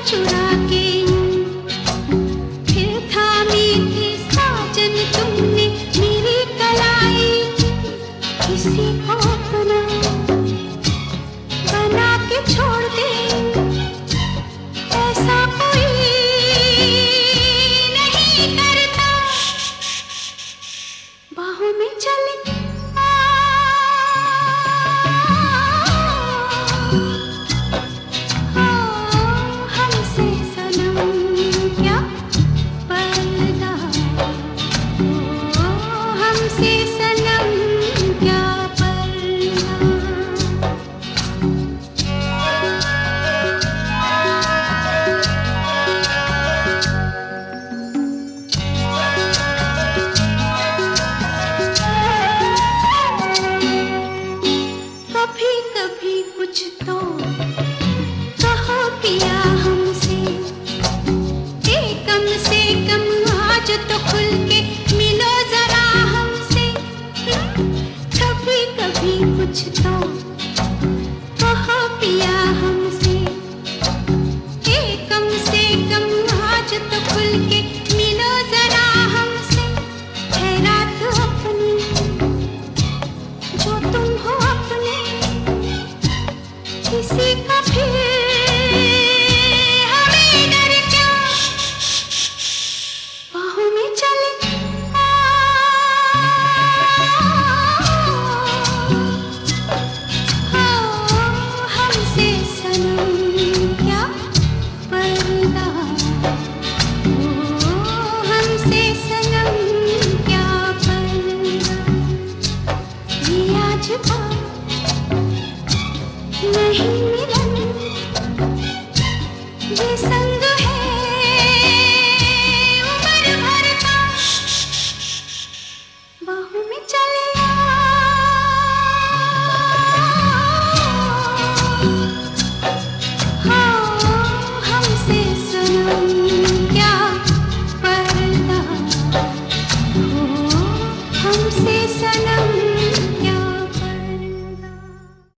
चुरा के कभी कुछ तो sun.